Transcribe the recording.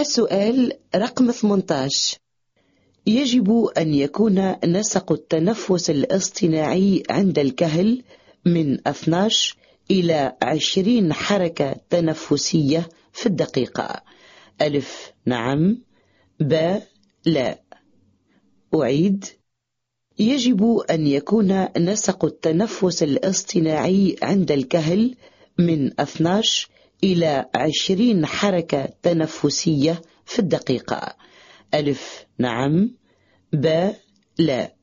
السؤال رقم 18 يجب أن يكون نسق التنفس الاصطناعي عند الكهل من 12 إلى 20 حركة تنفسية في الدقيقة. ألف نعم. ب لا. أعيد. يجب أن يكون نسق التنفس الاصطناعي عند الكهل من 12 إلى 20 حركة تنفسية في الدقيقة. ألف نعم. ب لا.